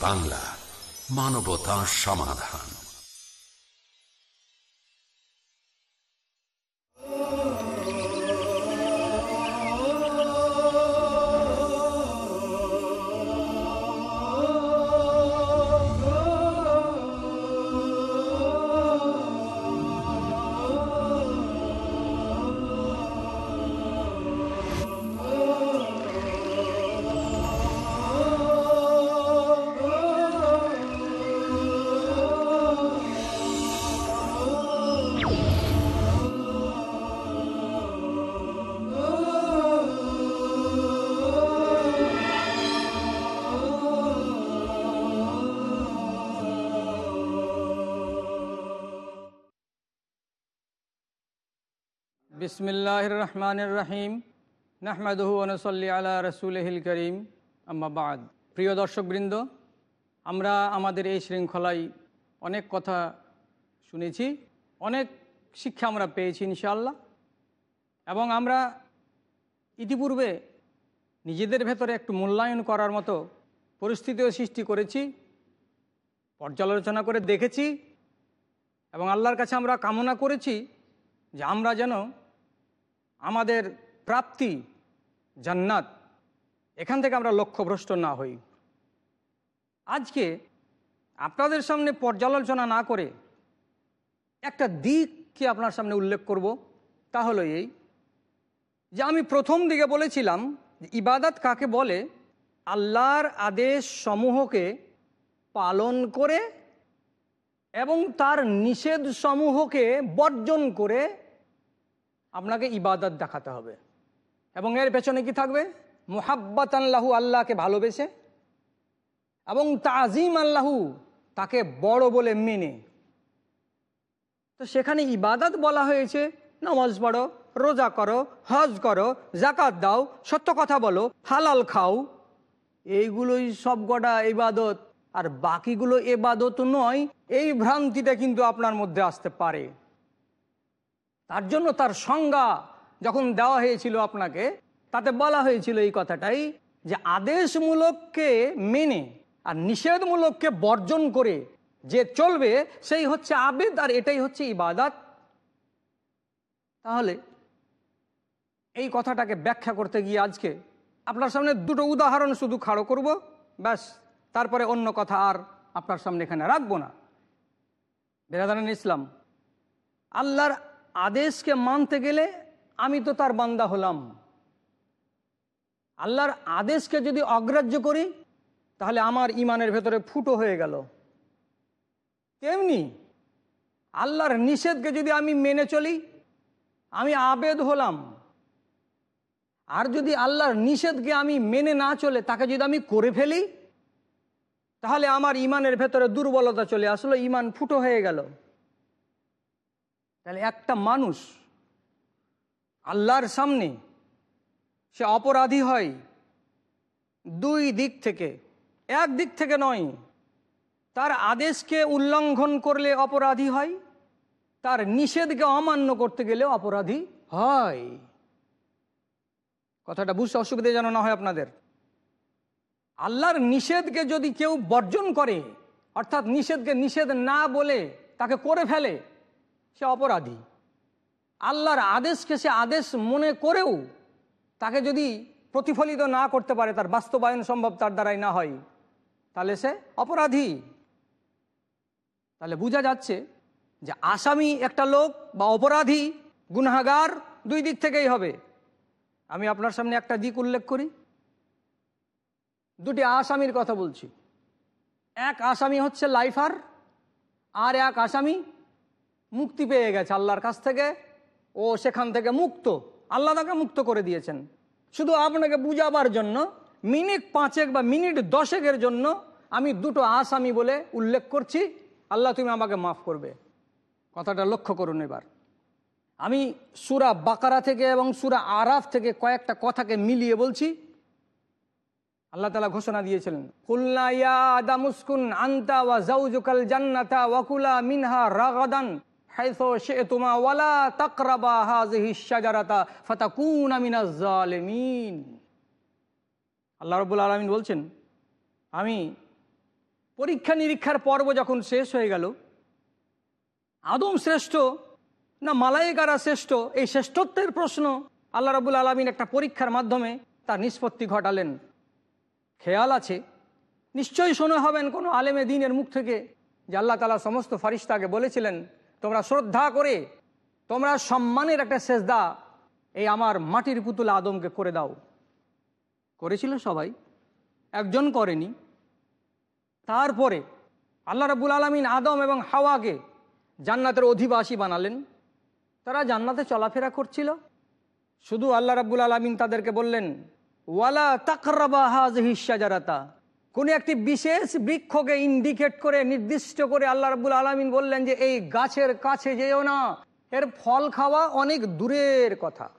বাংলা মানবতা সমাধান। বিসমিল্লাহ রহমান রহিম নাহমাদহু অনুসল্লি আলা রসুলহিল করিম। আম্মাবাদ প্রিয় দর্শকবৃন্দ, আমরা আমাদের এই শৃঙ্খলায় অনেক কথা শুনেছি, অনেক শিক্ষা আমরা পেয়েছি ইনশাল্লাহ এবং আমরা ইতিপূর্বে নিজেদের ভেতরে একটু মূল্যায়ন করার মতো পরিস্থিতিও সৃষ্টি করেছি, পর্যালোচনা করে দেখেছি এবং আল্লাহর কাছে আমরা কামনা করেছি যে আমরা যেন আমাদের প্রাপ্তি জান্নাত। এখান থেকে আমরা লক্ষ্যভ্রষ্ট না হই। আজকে আপনাদের সামনে পর্যালোচনা না করে একটা দিককে আপনার সামনে উল্লেখ করব, তা হলো এই যে আমি প্রথম দিকে বলেছিলাম ইবাদত কাকে বলে? আল্লাহর আদেশ সমূহকে পালন করে এবং তার নিষেধ সমূহকে বর্জন করে আপনাকে ইবাদত দেখাতে হবে। এবং এর পেছনে কি থাকবে? মোহাব্বত আল্লাহু আল্লাহকে ভালোবেসে। এবং তাজিম আল্লাহু তাকে বড় বলে মেনে। তো সেখানে ইবাদত বলা হয়েছে, নামাজ পড়ো, রোজা করো, হজ করো জাকাত দাও, সত্য কথা বলো, হালাল খাও। এইগুলোই সব কটা ইবাদত। আর বাকিগুলো এবাদত নয়, এই ভ্রান্তিটা কিন্তু আপনার মধ্যে আসতে পারে। তার জন্য তার সংজ্ঞা যখন দেওয়া হয়েছিল আপনাকে, তাতে বলা হয়েছিল এই কথাটাই যে আদেশমূলককে মেনে আর নিষেধমূলককে বর্জন করে যে চলবে সেই হচ্ছে আবেদ আর এটাই হচ্ছে ইবাদাত। তাহলে এই কথাটাকে ব্যাখ্যা করতে গিয়ে আজকে আপনার সামনে দুটো উদাহরণ শুধু খাড়ো করব, ব্যাস, তারপরে অন্য কথা আর আপনার সামনে এখানে রাখব না। বেরাদান ইসলাম, আল্লাহর আদেশকে মানতে গেলে আমি তো তার বান্দা হলাম। আল্লাহর আদেশকে যদি অগ্রাহ্য করি, তাহলে আমার ইমানের ভেতরে ফুটো হয়ে গেল। তেমনি আল্লাহর নিষেধকে যদি আমি মেনে চলি, আমি আবেদ হলাম। আর যদি আল্লাহর নিষেধকে আমি মেনে না চলে, তাকে যদি আমি করে ফেলি, তাহলে আমার ইমানের ভেতরে দুর্বলতা চলে আসলো ইমান ফুটো হয়ে গেল। তাহলে একটা মানুষ আল্লাহর সামনে সে অপরাধী হয় দুই দিক থেকে। এক দিক থেকে নয়, তার আদেশকে উল্লঙ্ঘন করলে অপরাধী হয়, তার নিষেধকে অমান্য করতে গেলে অপরাধী হয়। কথাটা বুঝতে অসুবিধা যেন না হয় আপনাদের। আল্লাহর নিষেধকে যদি কেউ বর্জন করে, অর্থাৎ নিষেধকে নিষেধ না বলে তাকে করে ফেলে সে অপরাধী। আল্লাহর আদেশকে সে আদেশ মনে করেও তাকে যদি প্রতিফলিত না করতে পারে, তার বাস্তবায়ন সম্ভব তার দ্বারাই না হয়, তাহলে সে অপরাধী। তাহলে বোঝা যাচ্ছে যে আসামি একটা লোক বা অপরাধী গুনাগার দুই দিক থেকেই হবে। আমি আপনার সামনে একটা দিক উল্লেখ করি। দুটি আসামির কথা বলছি। এক আসামি হচ্ছে লাইফার, আর এক আসামি মুক্তি পেয়ে গেছে আল্লাহর কাছ থেকে। ও সেখান থেকে মুক্ত। আল্লাহ তাকে মুক্ত করে দিয়েছেন। শুধু আপনাকে বুঝাবার জন্য, মিনিট পাঁচেক বা মিনিট দশেকের জন্য আমি দুটো আসামি বলে উল্লেখ করছি। আল্লাহ তুমি আমাকে মাফ করবে। কথাটা লক্ষ্য করুন এবার। আমি সুরা বাকারা থেকে এবং সুরা আরাফ থেকে কয়েকটা কথাকে মিলিয়ে বলছি। আল্লাহ তালা ঘোষণা দিয়েছিলেন আদামুসকুন আন্তা ওয়া জাউজুকাল জান্নাতা ওয়াকুলা মিনহা রাগাদান। আল্লাহ রাব্বুল আলামিন বলছেন, আমি পরীক্ষা নিরীক্ষার পর্ব যখন শেষ হয়ে গেল, আদম শ্রেষ্ঠ না মালাইকারা শ্রেষ্ঠ, এই শ্রেষ্ঠত্বের প্রশ্ন আল্লাহ রাবুল আলমিন একটা পরীক্ষার মাধ্যমে তার নিষ্পত্তি ঘটালেন। খেয়াল আছে? নিশ্চয়ই শোনা হবেন কোনো আলেমে দিনের মুখ থেকে যে আল্লাহ তালা সমস্ত ফারিস্তাকে বলেছিলেন তোমরা শ্রদ্ধা করে, তোমরা সম্মানের একটা সেজদা এই আমার মাটির পুতুল আদমকে করে দাও। করেছিল সবাই, একজন করেনি। তারপরে আল্লাহ রাবুল আলমিন আদম এবং হাওয়াকে জান্নাতের অধিবাসী বানালেন। তারা জান্নাতে চলাফেরা করছিল। শুধু আল্লাহ রাবুল আলমিন তাদেরকে বললেন, ওয়ালা তাকরাবা হাজহি সাজারাতা কোনো একটি বিশেষ বৃক্ষকে ইন্ডিকেট করে, নির্দিষ্ট করে আল্লাহ রাবুল আলমিন বললেন যে, এই গাছের কাছে যেও না। এর ফল খাওয়া অনেক দূরের কথা।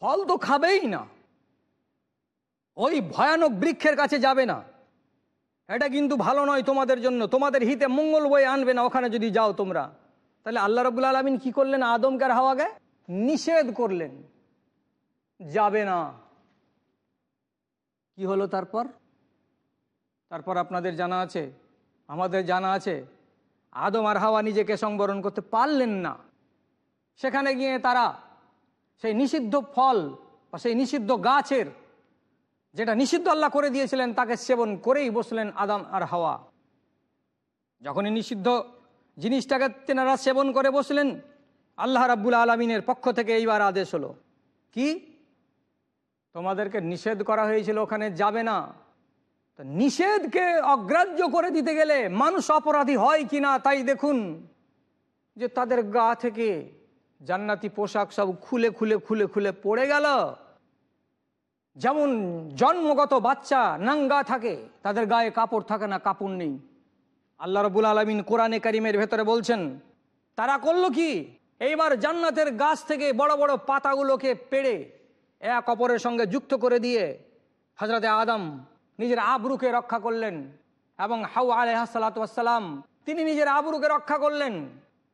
ফল তো খাবেই না। ওই ভয়ানক বৃক্ষের কাছে যাবে না। এটা কিন্তু ভালো নয় তোমাদের জন্য। তোমাদের হিতে মঙ্গল বয়ে আনবে না, ওখানে যদি যাও তোমরা। তাহলে আল্লাহ রবুল আলমিন কি করলেন? আদমকে আর হাওয়াকে নিষেধ করলেন। যাবে না। কি হলো তারপর? তারপর আপনাদের জানা আছে, আমাদের জানা আছে, আদম আর হাওয়া নিজেকে সংবরণ করতে পারলেন না। সেখানে গিয়ে তারা সেই নিষিদ্ধ ফল বা সেই নিষিদ্ধ গাছের যেটা নিষিদ্ধ আল্লাহ করে দিয়েছিলেন, তাকে সেবন করেই বসলেন আদাম আর হাওয়া। যখনই নিষিদ্ধ জিনিসটাকে তেনারা সেবন করে বসলেন, আল্লাহ রাব্বুল আলমিনের পক্ষ থেকে এইবার আদেশ হলো। কি? তোমাদেরকে নিষেধ করা হয়েছিল, ওখানে যাবে না। তো নিষেধকে অগ্রাহ্য করে দিতে গেলে মানুষ অপরাধী হয় কি না তাই দেখুন, যে তাদের গা থেকে জান্নাতি পোশাক সব খুলে খুলে খুলে খুলে পড়ে গেল। যেমন জন্মগত বাচ্চা নাঙ্গা থাকে, তাদের গায়ে কাপড় থাকে না, কাপড় নেই। আল্লাহ রবুল আলমিন কোরআনে কারিমের ভেতরে বলছেন, তারা করল কি? এইবার জান্নাতের গাছ থেকে বড় বড় পাতাগুলোকে পেড়ে এক অপরের সঙ্গে যুক্ত করে দিয়ে হজরতে আদম নিজের আবরুকে রক্ষা করলেন এবং হাউ আলহাসালাতাম তিনি নিজের আবরুকে রক্ষা করলেন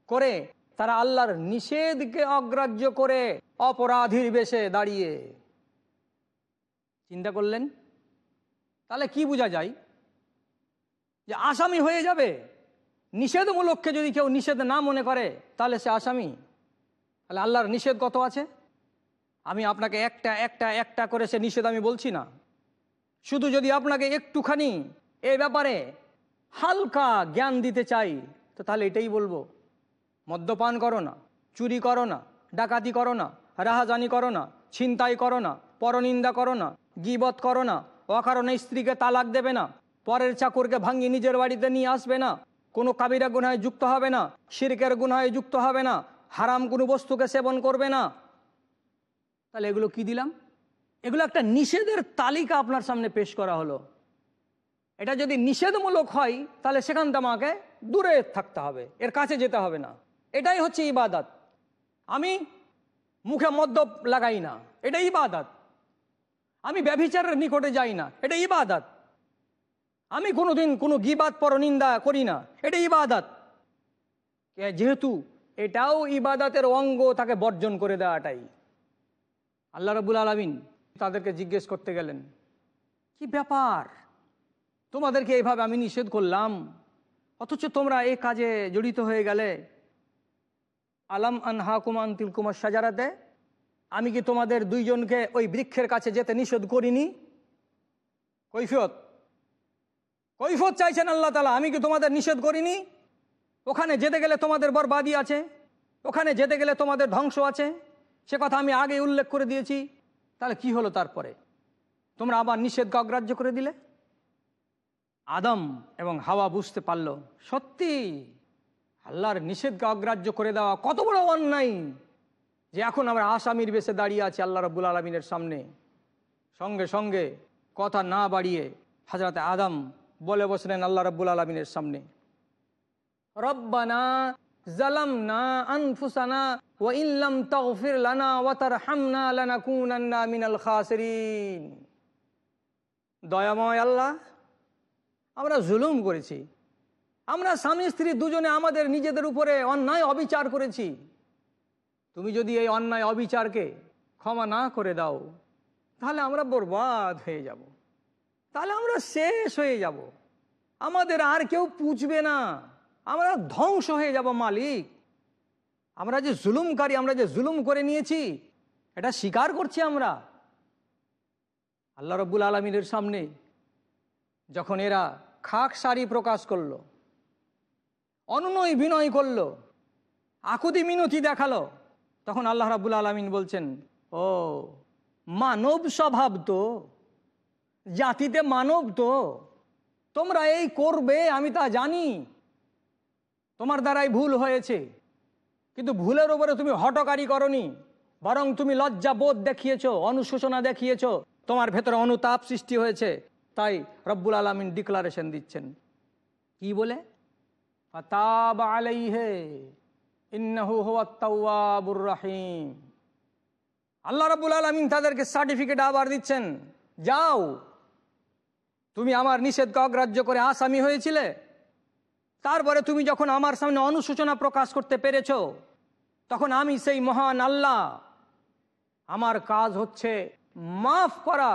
করে তারা আল্লাহর নিষেধকে অগ্রাহ্য করে অপরাধীর বেশে দাঁড়িয়ে। চিন্তা করলেন? তাহলে কি বোঝা যায়? যে আসামি হয়ে যাবে। নিষেধমূলককে যদি কেউ নিষেধ না মনে করে, তাহলে সে আসামি। তাহলে আল্লাহর নিষেধ কত আছে? আমি আপনাকে একটা একটা একটা করে সে নিষেধ আমি বলছি না। শুধু যদি আপনাকে একটুখানি এ ব্যাপারে হালকা জ্ঞান দিতে চাই, তো তাহলে এটাই বলব। মদ্যপান করো না, চুরি করো না, ডাকাতি করো না, রাহাজানি করো না, ছিনতাই করো না, পরনিন্দা করো না, গিবত করো না, অকারণে স্ত্রীকে তালাক দেবে না, পরের চাকরকে ভাঙিয়ে নিজের বাড়িতে নিয়ে আসবে না, কোনো কাবিরা গুনায় যুক্ত হবে না, শিরকের গুনায় যুক্ত হবে না, হারাম কোনো বস্তুকে সেবন করবে না তাহলে এগুলো কি দিলাম? এগুলো একটা নিষেধের তালিকা আপনার সামনে পেশ করা হলো। এটা যদি নিষেধমূলক হয়, তাহলে সেখান থেকে আমাকে দূরে থাকতে হবে, এর কাছে যেতে হবে না। এটাই হচ্ছে ইবাদত। আমি মুখে মদ্য লাগাই না, এটা ইবাদত। আমি ব্যভিচারের নিকটে যাই না, এটা ইবাদত। আমি কোনোদিন কোনো গিবাদ পরনিন্দা করি না, এটা ইবাদত। যেহেতু এটাও ইবাদতের অঙ্গ তাকে বর্জন করে দেওয়াটাই। আল্লাহ রবুল আলমিন তাদেরকে জিজ্ঞেস করতে গেলেন, কি ব্যাপার? তোমাদেরকে এইভাবে আমি নিষেধ করলাম, অথচ তোমরা এই কাজে জড়িত হয়ে গেলে। আলাম আনহা কুমান তিলকুমার সাজারাতে আমি কি তোমাদের দুইজনকে ওই বৃক্ষের কাছে যেতে নিষেধ করিনি? কৈফিয়ত। কৈফত চাইছেন আল্লাহ তালা আমি কি তোমাদের নিষেধ করিনি? ওখানে যেতে গেলে তোমাদের বরবাদি আছে, ওখানে যেতে গেলে তোমাদের ধ্বংস আছে সে কথা আমি আগে উল্লেখ করে দিয়েছি। তাহলে কি হলো তারপরে? তোমরা আবার নিষেধকে অগ্রাহ্য করে দিলে? আদম এবং হাওয়া বুঝতে পারল, সত্যি আল্লাহর নিষেধকে অগ্রাহ্য করে দেওয়া কত বড় অন্যায় যে এখন আমরা আসামির বেশে দাঁড়িয়ে আছি আল্লাহ রবুল আলমিনের সামনে। সঙ্গে সঙ্গে কথা না বাড়িয়ে হাজরাতে আদম বলে বসলেন আল্লাহ রব্বুল আলমিনের সামনে। রব্বানা জালামনা আনফুসানা ওয়া ইল্লাম তাগফির লানা ওয়া তারহামনা লানাকুনান্না মিনাল খাসিরিন। দয়াময় আল্লাহ, আমরা জুলুম করেছি। আমরা স্বামী স্ত্রী দুজনে আমাদের নিজেদের উপরে অন্যায় অবিচার করেছি। তুমি যদি এই অন্যায় অবিচারকে ক্ষমা না করে দাও, তাহলে আমরা বরবাদ হয়ে যাব। তাহলে আমরা শেষ হয়ে যাব। আমাদের আর কেউ পুষবে না। আমরা ধ্বংস হয়ে যাব, মালিক। আমরা যে জুলুমকারী, আমরা যে জুলুম করে নিয়েছি, এটা স্বীকার করছি আমরা। আল্লাহ রব্বুল আলমিনের সামনে যখন এরা খাক সারি প্রকাশ করল, অনুনয় বিনয় করল, আকুতি মিনতি দেখাল, তখন আল্লাহ রাবুল আলমিন বলছেন, ও, মানব স্বভাব তো, জাতিতে মানব তো, তোমরা এই করবে, আমি তা জানি। তোমার দ্বারাই ভুল হয়েছে। কিন্তু ভুলের উপরে তুমি হটকারী করনি, বরং তুমি লজ্জা বোধ দেখিয়েছ, অনুশোচনা দেখিয়েছ, তোমার ভেতরে অনুতাপ সৃষ্টি হয়েছে। তাই রব্বুল আলমিন ডিক্লারেশন দিচ্ছেন। কি বলে? রাহিম। আল্লাহ রাব্বুল আলামিন তাদেরকে সার্টিফিকেট আবার দিচ্ছেন। যাও, তুমি আমার নিষেধকে অগ্রাহ্য করে আসামি হয়েছিলে তারপরে তুমি যখন আমার সামনে অনুশোচনা প্রকাশ করতে পেরেছ, তখন আমি সেই মহান আল্লাহ, আমার কাজ হচ্ছে মাফ করা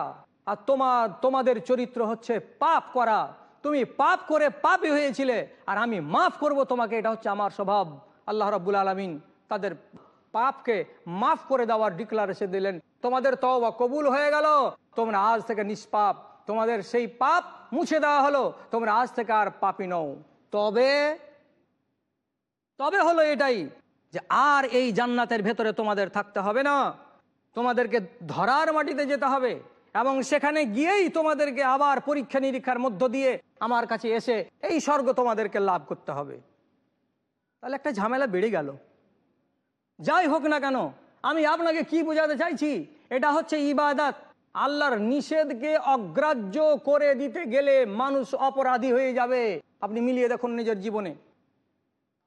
আর তোমার, তোমাদের চরিত্র হচ্ছে পাপ করা। তুমি পাপ করে পাপই হয়েছিলে আর আমি মাফ করব তোমাকে, এটা হচ্ছে আমার স্বভাব। আল্লাহ রাব্বুল আলমিন তাদের পাপকে মাফ করে দেওয়ার ডিক্লারেশন দিলেন, তোমাদের তওবা কবুল হয়ে গেল, তোমরা আজ থেকে নিষ্পাপ। তোমাদের সেই পাপ মুছে দেওয়া হলো, তোমরা আজ থেকে আর পাপি নও। তবে তবে হলো এটাই যে আর এই জান্নাতের ভেতরে তোমাদের থাকতে হবে না। তোমাদেরকে ধরার মাটিতে যেতে হবে এবং সেখানে গিয়েই তোমাদেরকে আবার পরীক্ষা নিরীক্ষার মধ্য দিয়ে আমার কাছে এসে এই স্বর্গ তোমাদেরকে লাভ করতে হবে। তাহলে একটা ঝামেলা বেড়ে গেল। যাই হোক না কেন, আমি আপনাকে কি বোঝাতে চাইছি, এটা হচ্ছে ইবাদত। আল্লাহর নিষেধকে অগ্রাহ্য করে দিতে গেলে মানুষ অপরাধী হয়ে যাবে। আপনি মিলিয়ে দেখুন নিজের জীবনে।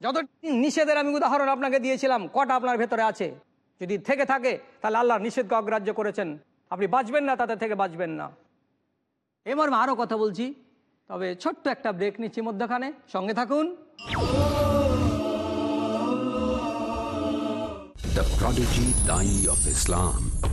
যত নিষেধের আমি উদাহরণ আপনাকে দিয়েছিলাম, কটা আপনার ভেতরে আছে? যদি থেকে থাকে, তাহলে আল্লাহর নিষেধকে অগ্রাহ্য করেছেন। আপনি বাঁচবেন না, তাতে থেকে বাঁচবেন না। এবার আরও কথা বলছি। তবে ছোট্ট একটা ব্রেক নিচ্ছি মধ্যখানে। সঙ্গে থাকুন। The prodigy, Dai of Islam.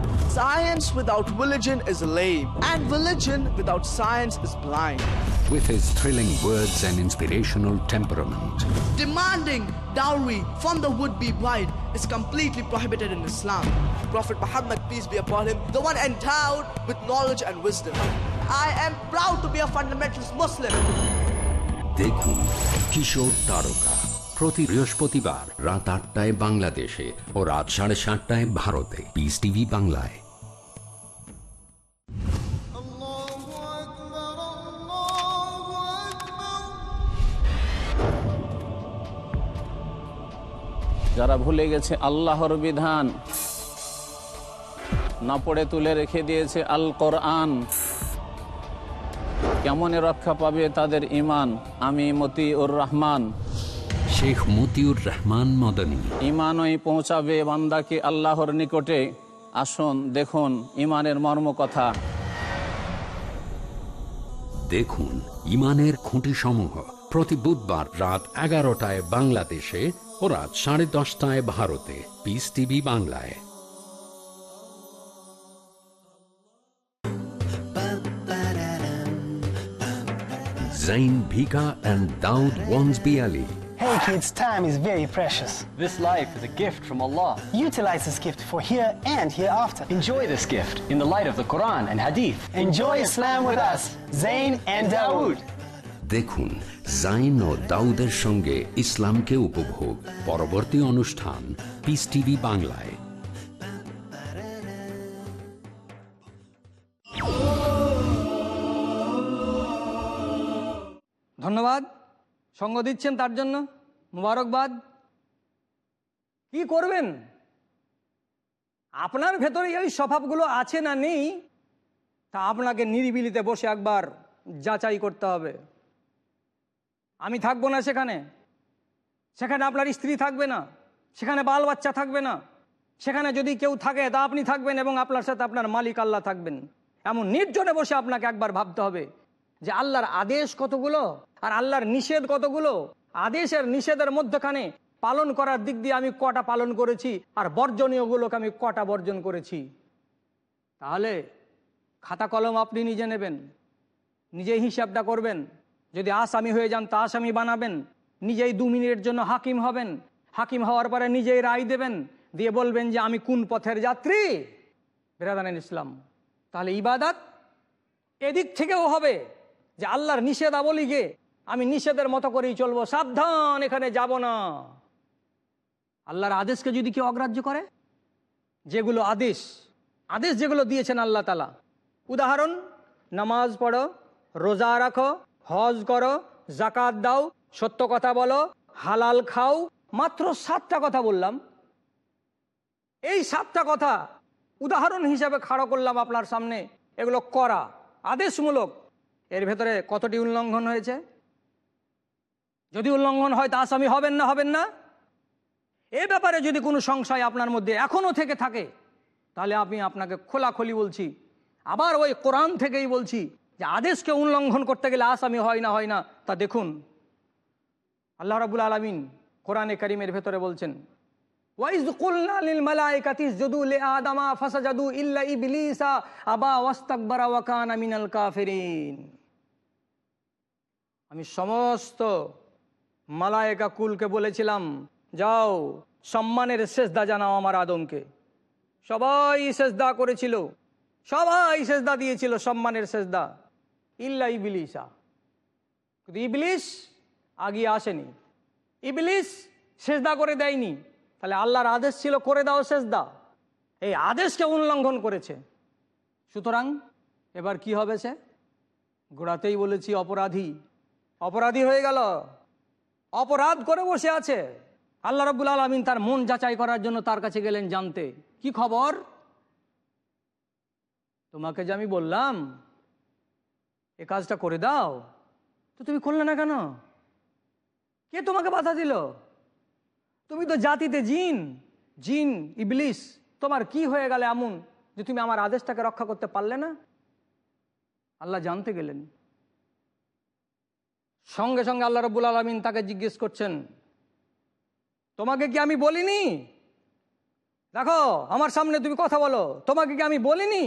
Science without religion is lame, and religion without science is blind. With his thrilling words and inspirational temperament. Demanding dowry from the would-be bride is completely prohibited in Islam. Prophet Muhammad, peace be upon him, the one endowed with knowledge and wisdom. I am proud to be a fundamentalist Muslim. দেখুন কিশোর তারকা প্রতি বৃহস্পতিবার রাত আটটায় বাংলাদেশে ও রাত সাড়ে সাতটায় ভারতে পিস টিভি বাংলায় যারা ভুলে গেছে আল্লাহর বিধান না পড়ে তুলে রেখে দিয়েছে আল কোরআন কেমনে রক্ষা পাবে তাদের ইমান আমি মতিউর রহমান। শেখ মতিউর রহমান মদনী। ইমানই পৌঁছাবে বান্দাকে আল্লাহর নিকটে। আসুন দেখুন ইমানের মর্ম কথা দেখুন ইমানের খুঁটি সমূহ প্রতি বুধবার রাত এগারোটায় বাংলাদেশে ও রাত সাড়ে দশটায় ভারতে পিস টিভি বাংলায় Zain Bhika and Daud Wansby Ali. Hey kids, time is very precious. This life is a gift from Allah. Utilize this gift for here and hereafter. Enjoy this gift in the light of the Quran and Hadith. Enjoy Islam with us, Zayn and Dawood. দেখুন জাইন ও দাউদের সঙ্গে ইসলামকে উপভোগ। পরবর্তী অনুষ্ঠান piece TV বাংলায়। ধন্যবাদ। সঙ্গ দিচ্ছেন তার জন্য? মুবারকবাদ। কি করবেন? আপনার ভেতরে এই স্বভাবগুলো আছে না নেই? তা আপনাকে নিরিবিলিতে বসে একবার যাচাই করতে হবে। আমি থাকব না সেখানে। সেখানে আপনার স্ত্রী থাকবে না। সেখানে বাল বাচ্চা থাকবে না। সেখানে যদি কেউ থাকে, তা আপনি থাকবেন এবং আপনার সাথে আপনার মালিক আল্লাহ থাকবেন। এমন নির্জনে বসে আপনাকে একবার ভাবতে হবে যে আল্লাহর আদেশ কতগুলো আর আল্লাহর নিষেধ কতগুলো। আদেশের নিষেধের মধ্যখানে পালন করার দিক দিয়ে আমি কটা পালন করেছি আর বর্জনীয়গুলোকে আমি কটা বর্জন করেছি। তাহলে খাতা কলম আপনি নিজে নেবেন, নিজেই হিসাবটা করবেন। যদি আসামি হয়ে যান তা আসামি বানাবেন। নিজেই দু মিনিটের জন্য হাকিম হবেন। হাকিম হওয়ার পরে নিজেই রায় দেবেন। দিয়ে বলবেন যে, আমি কোন পথের যাত্রী? বেরাদান ইসলাম, তাহলে ইবাদাত এদিক থেকেও হবে যে আল্লাহর নিষেধাবলীকে আমি নিষেধের মতো করেই চলবো। সাবধান, এখানে যাব না। আল্লাহর আদেশকে যদি কেউ অগ্রাহ্য করে, যেগুলো আদেশ আদেশ যেগুলো দিয়েছেন আল্লাহ তালা উদাহরণ, নামাজ পড়ো, রোজা রাখো হজ করো জাকাত দাও, সত্য কথা বলো, হালাল খাও, মাত্র সাতটা কথা বললাম। এই সাতটা কথা উদাহরণ হিসাবে খাড়ো করলাম আপনার সামনে। এগুলো করা, আদেশমূলক। এর ভেতরে কতটি উল্লঙ্ঘন হয়েছে? যদি উল্লঙ্ঘন হয় তা আসামি হবেন না হবেন না? এ ব্যাপারে যদি কোনো সংশয় আপনার মধ্যে এখনও থেকে থাকে, তাহলে আমি আপনাকে খোলাখলি বলছি, আবার ওই কোরআন থেকেই বলছি যে আদেশকে উল্লঙ্ঘন করতে গেলে আসামি হয় না হয় না, তা দেখুন। আল্লাহ রাবুল আলমিন কোরআনে করিমের ভেতরে বলছেন আমি সমস্ত মালায়েকা কুলকে বলেছিলাম, যাও, সম্মানের সেজদা জানাও আমার আদমকে। সবাই সেজদা করেছিল, সবাই সেজদা দিয়েছিল সম্মানের সেজদা। ইল্লা ইবলিসা। কিন্তু ইবলিস আগিয়ে আসেনি। ইবলিস সেজদা করে দেয়নি। তাহলে আল্লাহর আদেশ ছিল করে দাও সেজদা। এই আদেশকে উল্লঙ্ঘন করেছে। সুতরাং এবার কি হবে সে? গোড়াতেই বলেছি অপরাধী। অপরাধী হয়ে গেল। অপরাধ করে বসে আছে। আল্লাহ রব্বুল আলমিন তার মন যাচাই করার জন্য তার কাছে গেলেন জানতে। কি খবর? তোমাকে যে আমি বললাম এ কাজটা করে দাও। তো তুমি করলে না কেন? কে তোমাকে বাধা দিল? তুমি তো জাতিতে জিন। জিন, ইবলিস, তোমার কি হয়ে গেলে এমন যে তুমি আমার আদেশটাকে রক্ষা করতে পারলে না? আল্লাহ জানতে গেলেন। সঙ্গে সঙ্গে আল্লাহ রব্বুল আলমিন তাকে জিজ্ঞেস করছেন, তোমাকে কি আমি বলিনি? দেখো, আমার সামনে তুমি কথা বলো। তোমাকে কি আমি বলিনি?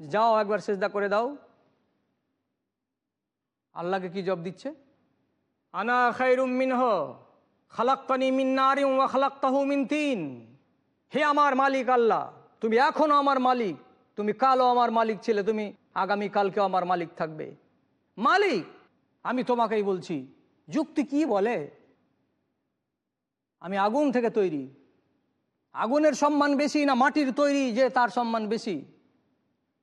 যাও একবার সেজদা করে দাও। আল্লাহকে কি জব দিচ্ছে? আনা খাইরুম খালাক্তানি মিন নারিম ওয়া খালাক্তাহু মিন তিন। হে আমার মালিক আল্লাহ, তুমি এখনও আমার মালিক, তুমি কালও আমার মালিক ছিলে, তুমি আগামী কালকেও আমার মালিক থাকবে। মালিক, আমি তোমাকেই বলছি, যুক্তি কি বলে? আমি আগুন থেকে তৈরি। আগুনের সম্মান বেশি না মাটির তৈরি যে তার সম্মান বেশি?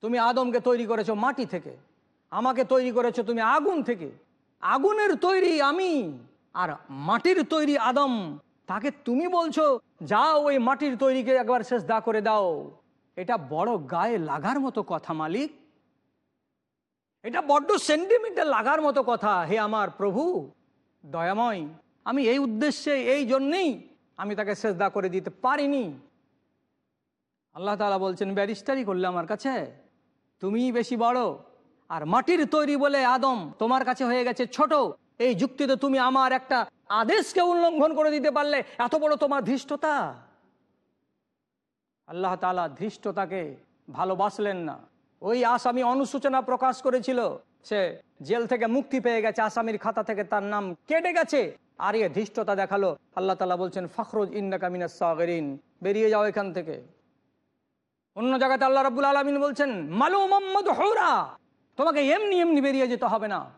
তুমি আদমকে তৈরি করেছ মাটি থেকে। আমাকে তৈরি করেছ তুমি আগুন থেকে। আগুনের তৈরি আমি আর মাটির তৈরি আদম। তাকে তুমি বলছো, যাও ওই মাটির তৈরিকে একবার শেষ দা করে দাও। এটা বড় গায়ে লাগার মতো কথা, মালিক। এটা বড্ড সেন্টিমিটার লাগার মতো কথা, হে আমার প্রভু। দয়াময়, আমি এই উদ্দেশ্যে, এই জন্যেই আমি তাকে সেজদা করে দিতে পারিনি। আল্লাহ তালা বলছেন, ব্যারিস্টারি করলে আমার কাছে? তুমিই বেশি বড়। আর মাটির তৈরি বলে আদম তোমার কাছে হয়ে গেছে ছোট। এই যুক্তিতে তুমি আমার একটা আদেশকে উল্লঙ্ঘন করে দিতে পারলে এত বড় তোমার ধৃষ্টতা? আল্লাহ তালা ধৃষ্টতাকে ভালোবাসলেন না। ওই আসামি অনুসূচনা প্রকাশ করেছিল। সে জেল থেকে মুক্তি পেয়ে গেছে, আসামির খাতা থেকে তার নাম কেটে গেছে। আর এ ধৃষ্টতা দেখাল। আল্লাহ তালা বলছেন, ফখরুজ ইন্নাকামিনা সাগরিন। বেরিয়ে যাও এখান থেকে। অন্য জায়গাতে আল্লাহ রাবুল আলমিন বলছেন মালু মোহাম্মদ হৌরা তোমাকে এমনি এমনি বেরিয়ে যেতে হবে না।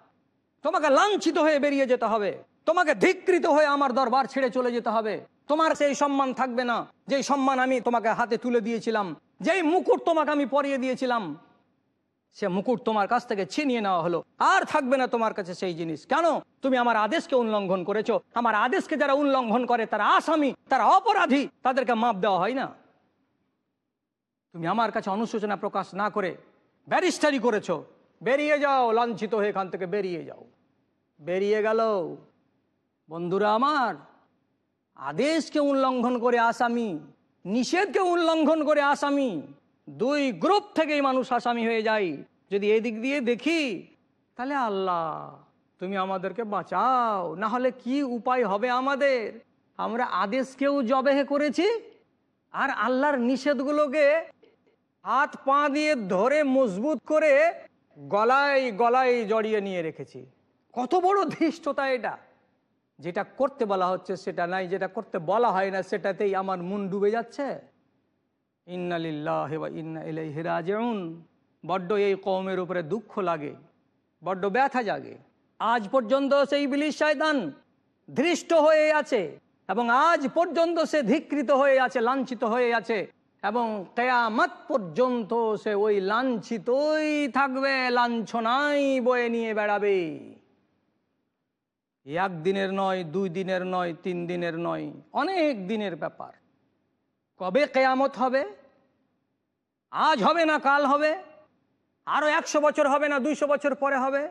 তোমাকে লাঞ্ছিত হয়ে বেরিয়ে যেতে হবে। তোমাকে ধিকৃত হয়ে আমার দরবার ছেড়ে চলে যেতে হবে। তোমার সেই সম্মান থাকবে না। যেই সম্মান আমি তোমাকে হাতে তুলে দিয়েছিলাম, যেই মুকুট তোমাকে আমি পরিয়ে দিয়েছিলাম, সে মুকুট তোমার কাছ থেকে ছিনিয়ে নেওয়া হলো। আর থাকবে না তোমার কাছে সেই জিনিস। কেন? তুমি আমার আদেশকে উল্লঙ্ঘন করেছ। আমার আদেশকে যারা উল্লঙ্ঘন করে, তারা আসামি, তারা অপরাধী, তাদেরকে মাপ দেওয়া হয় না। তুমি আমার কাছে অনুশোচনা প্রকাশ না করে ব্যারিস্টারি করেছ। বেরিয়ে যাও, লাঞ্ছিত হয়ে এখান থেকে বেরিয়ে যাও। বেরিয়ে গেল। বন্ধুরা আমার, আদেশকে উল্লঙ্ঘন করে আসামি, নিষেধকে উল্লঙ্ঘন করে আসামি, দুই গ্রুপ থেকেই মানুষ আসামি হয়ে যায়। যদি এদিক দিয়ে দেখি, তাহলে আল্লাহ, তুমি আমাদেরকে বাঁচাও। না হলে কি উপায় হবে আমাদের? আমরা আদেশকেও জবেহে করেছি, আর আল্লাহর নিষেধগুলোকে হাত পা দিয়ে ধরে মজবুত করে গলায় গলায় জড়িয়ে নিয়ে রেখেছি। কত বড় ধৃষ্টতা এটা। যেটা করতে বলা হচ্ছে সেটা নাই, যেটা করতে বলা হয় না সেটাতেই আমার মন ডুবে যাচ্ছে। ইন্নালিল্লাহ ইন্না ইলাইহি রাজিউন। বড্ড এই কওমের উপরে দুঃখ লাগে, বড্ড ব্যথা জাগে। আজ পর্যন্ত সেই বিলিশ শয়তান ধৃষ্ট হয়ে আছে এবং আজ পর্যন্ত সে ধিকৃত হয়ে আছে, লাঞ্ছিত হয়ে আছে। এবং কেয়ামত পর্যন্ত সে ওই লাঞ্ছিতই থাকবে, লাঞ্ছনাই বয়ে নিয়ে বেড়াবে। একদিনের নয়, দুই দিনের নয়, তিন দিনের নয়, অনেক দিনের ব্যাপার। কবে কেয়ামত হবে? আজ হবে না কাল হবে? আরও একশো বছর হবে না দুইশো বছর পরে হবে?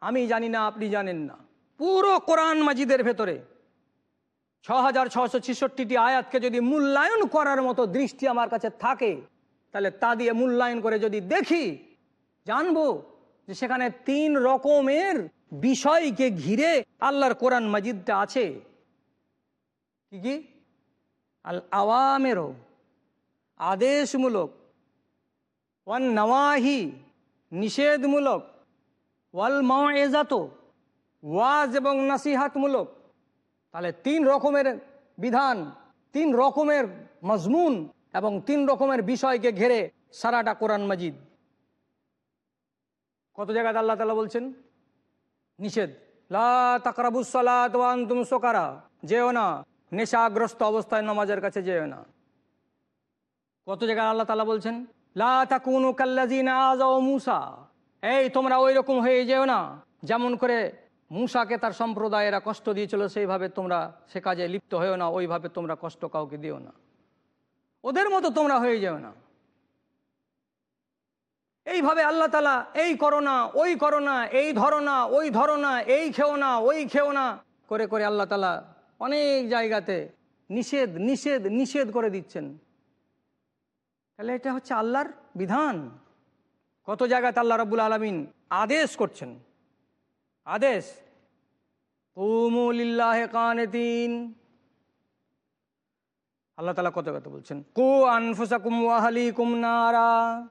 আমি জানি না, আপনি জানেন না। পুরো কোরআন মাজিদের ভেতরে ছ হাজার ছশো ছেষট্টিটি আয়াতকে যদি মূল্যায়ন করার মতো দৃষ্টি আমার কাছে থাকে, তাহলে তা দিয়ে মূল্যায়ন করে যদি দেখি, জানব যে সেখানে তিন রকমের বিষয়কে ঘিরে আল্লাহর কোরআন মাজিদটা আছে। কি কি? আল আওয়ামেরও আদেশমূলক, ওয়ান নওয়াহি নিষেধমূলক, ওয়াল মাওয়াজাত, ওয়াজ এবং নাসিহাতমূলক তাহলে তিন রকমের বিধান, তিন রকমের মজমুন এবং তিন রকমের বিষয়কে ঘেরে সারাটা কোরআন মাজিদ। কত জায়গায় আল্লাহ তালা বলছেন? নিষেধ। লা তাকরাবুসালাত ওয়ান তুম সোকারা। যেও না। নেশাগ্রস্ত অবস্থায় নমাজের কাছে যেও না। কত জায়গায় আল্লাহ তালা বলছেন? লা তাকুনু কাল্লাজিনা আজাও মুসা। এই তোমরা ওই রকম হয়ে যেও না। যেমন করে মুসাকে তার সম্প্রদায়েরা কষ্ট দিয়েছিল, সেইভাবে তোমরা সে কাজে লিপ্ত হয়েও না, ওইভাবে তোমরা কষ্ট কাউকে দিও না। ওদের মতো তোমরা হয়ে যেও না। এইভাবে আল্লাহ তালা এই করো না, ওই করো না, এই ধরো না, ওই ধরো না, এই খেও না, ওই খেও না করে করে আল্লাহ তালা অনেক জায়গাতে নিষেধ নিষেধ নিষেধ করে দিচ্ছেন। তাহলে এটা হচ্ছে আল্লাহর বিধান। কত জায়গাতে আল্লাহ রাবুল আলমিন আদেশ করছেন। আদেশ কুমুলিল্লাহে কানেতিন। আল্লাহ তালা কত কথা বলছেন? কু আনফুসাকুম ওয়াহালিকুম নারা।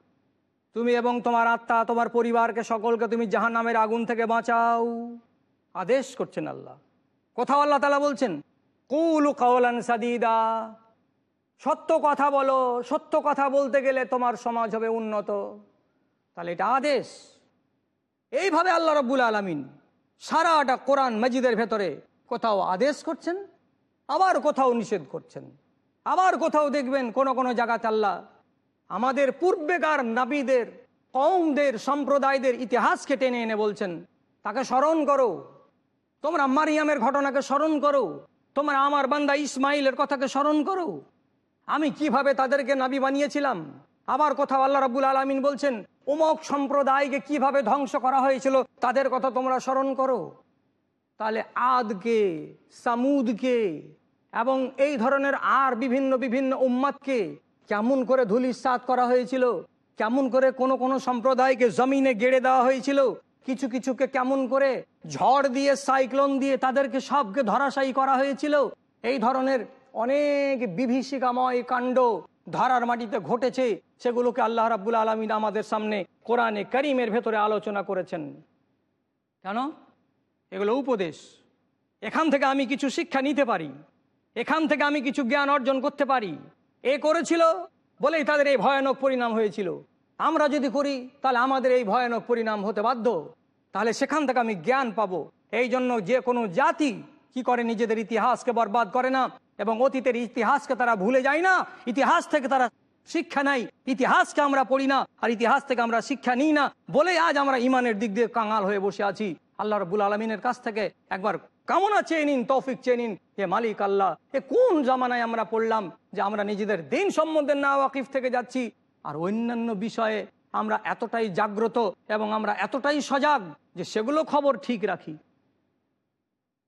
তুমি এবং তোমার আত্মা, তোমার পরিবারকে, সকলকে তুমি জাহান নামের আগুন থেকে বাঁচাও। আদেশ করছেন আল্লাহ। কোথাও আল্লাহ তালা বলছেন, কুলু কাওলান সাদিদা। সত্য কথা বলো, সত্য কথা বলতে গেলে তোমার সমাজ হবে উন্নত। তাহলে এটা আদেশ। এইভাবে আল্লাহ রব্বুল আলমিন সারাটা কোরআন মজিদের ভেতরে কোথাও আদেশ করছেন, আবার কোথাও নিষেধ করছেন। আবার কোথাও দেখবেন কোন কোনো জায়গাতে আল্লাহ আমাদের পূর্বেকার নাবিদের কৌমদের সম্প্রদায়দের ইতিহাসকে টেনে এনে বলছেন, তাকে স্মরণ করো। তোমরা মারিয়ামের ঘটনাকে স্মরণ করো। তোমরা আমার বান্দা ইসমাইলের কথাকে স্মরণ করো। আমি কীভাবে তাদেরকে নাবি বানিয়েছিলাম? আবার কোথাও আল্লাহ রাবুল আলমিন বলছেন, উমক সম্প্রদায়কে কীভাবে ধ্বংস করা হয়েছিল তাদের কথা তোমরা স্মরণ করো। তাহলে আদকে, সামুদকে এবং এই ধরনের আর বিভিন্ন বিভিন্ন উম্মাদকে কেমন করে ধুলিসাত করা হয়েছিল, কেমন করে কোন কোন সম্প্রদায়কে জমিনে গেড়ে দেওয়া হয়েছিল, কিছু কিছুকে কেমন করে ঝড় দিয়ে, সাইক্লোন দিয়ে তাদেরকে সবকে ধরাশায়ী করা হয়েছিল, এই ধরনের অনেক বিভীষিকাময় কাণ্ড ধরার মাটিতে ঘটেছে। সেগুলোকে আল্লাহ রাবুল আলমিন আমাদের সামনে কোরআনে করিমের ভেতরে আলোচনা করেছেন। কেন? এগুলো উপদেশ। এখান থেকে আমি কিছু শিক্ষা নিতে পারি। এখান থেকে আমি কিছু জ্ঞান অর্জন করতে পারি। এ করেছিল বলেই তাদের এই ভয়ানক পরিণাম হয়েছিল। আমরা যদি করি, তাহলে আমাদের এই ভয়ানক পরিণাম হতে বাধ্য। তাহলে সেখান থেকে আমি জ্ঞান পাবো। এই জন্য যে কোনো জাতি কি করে নিজেদের ইতিহাসকে বরবাদ করে না এবং অতীতের ইতিহাসকে তারা ভুলে যায় না? ইতিহাস থেকে তারা শিক্ষা নাই। ইতিহাসকে আমরা পড়ি না, আর ইতিহাস থেকে আমরা শিক্ষা নিই না বলে আজ আমরা ইমানের দিক দিয়ে কাঙাল হয়ে বসে আছি। আল্লাহ রবুল আলমিনের কাছ থেকে একবার কামনা চেয়ে নিন, তৌফিক চেয়ে নিন। হে মালিক আল্লাহ, এ কোন জামানায় আমরা পড়লাম যে আমরা নিজেদের দিন সম্বন্ধে না ওয়াকিফ থেকে যাচ্ছি? আর অন্যান্য বিষয়ে আমরা এতটাই জাগ্রত এবং আমরা এতটাই সজাগ যে সেগুলো খবর ঠিক রাখি।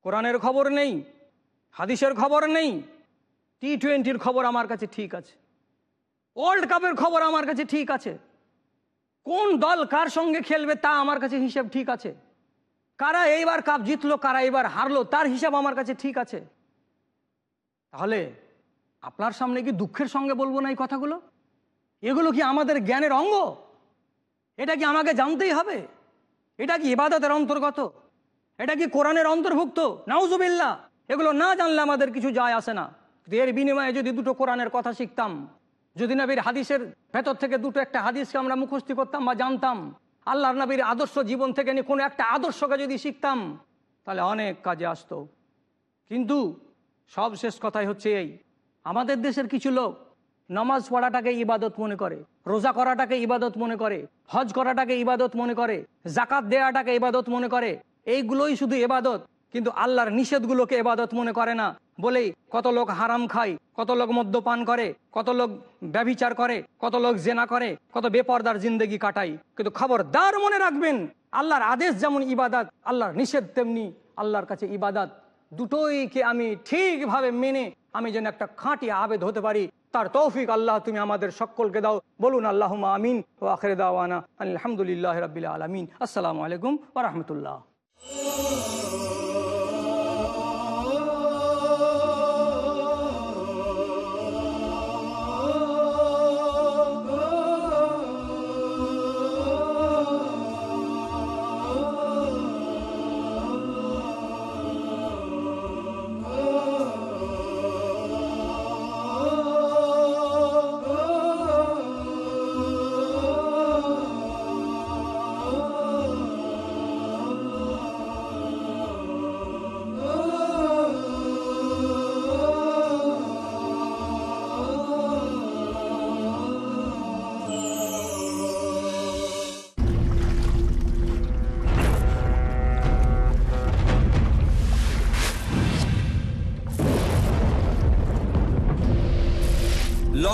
কোরআনের খবর নেই, হাদিসের খবর নেই, টি টোয়েন্টির খবর আমার কাছে ঠিক আছে। ওয়ার্ল্ড কাপের খবর আমার কাছে ঠিক আছে। কোন দল কার সঙ্গে খেলবে তা আমার কাছে হিসেব ঠিক আছে। কারা এইবার কাপ জিতলো, কারা এইবার হারলো, তার হিসাব আমার কাছে ঠিক আছে। তাহলে আপনার সামনে কি দুঃখের সঙ্গে বলব না এই কথাগুলো? এগুলো কি আমাদের জ্ঞানের অঙ্গ? এটা কি আমাকে জানতেই হবে? এটা কি ইবাদতের অন্তর্গত? এটা কি কোরআনের অন্তর্ভুক্ত? নাউজুবিল্লা এগুলো না জানলে আমাদের কিছু যায় আসে না। এর বিনিময়ে যদি দুটো কোরআনের কথা শিখতাম যদি নবীর হাদিসের ভেতর থেকে দুটো একটা হাদিসকে আমরা মুখস্থি করতাম বা জানতাম, আল্লাহর নবীর আদর্শ জীবন থেকে নিয়ে কোনো একটা আদর্শকে যদি শিখতাম, তাহলে অনেক কাজে আসতো। কিন্তু সব শেষ কথাই হচ্ছে এই, আমাদের দেশের কিছু লোক নামাজ পড়াটাকে ইবাদত মনে করে, রোজা করাটাকে ইবাদত মনে করে, হজ করাটাকে ইবাদত মনে করে জাকাত দেওয়াটাকে ইবাদত মনে করে, এইগুলোই শুধু ইবাদত, কিন্তু আল্লাহর নিষেধগুলোকে এবাদত মনে করে না। বলেই কত লোক হারাম খায়, কত লোক মদ্যপান করে, কত লোক ব্যভিচার করে, কত লোক জেনা করে, কত বেপর্দার জিন্দগি কাটাই কিন্তু খবরদার মনে রাখবেন, আল্লাহর আদেশ যেমন ইবাদাত, আল্লাহর নিষেধ তেমনি আল্লাহর কাছে ইবাদত। দুটোইকে আমি ঠিকভাবে মেনে আমি যেন একটা খাঁটি আবেদ হতে পারি? তার তৌফিক আল্লাহ তুমি আমাদের সকলকে দাও। বলুন আল্লাহ আমিন ও আখরে দাওয়ানা আলহামদুলিল্লাহ রবিল আলমিন। আসসালামু আলাইকুম ওরহমতুল্লাহ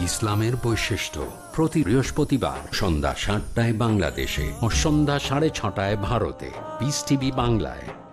ইসলামের বৈশিষ্ট্য। প্রতি বৃহস্পতিবার সন্ধ্যা সাতটায় বাংলাদেশে ও সন্ধ্যা সাড়ে ছটায় ভারতে। পিস টিভি বাংলায়।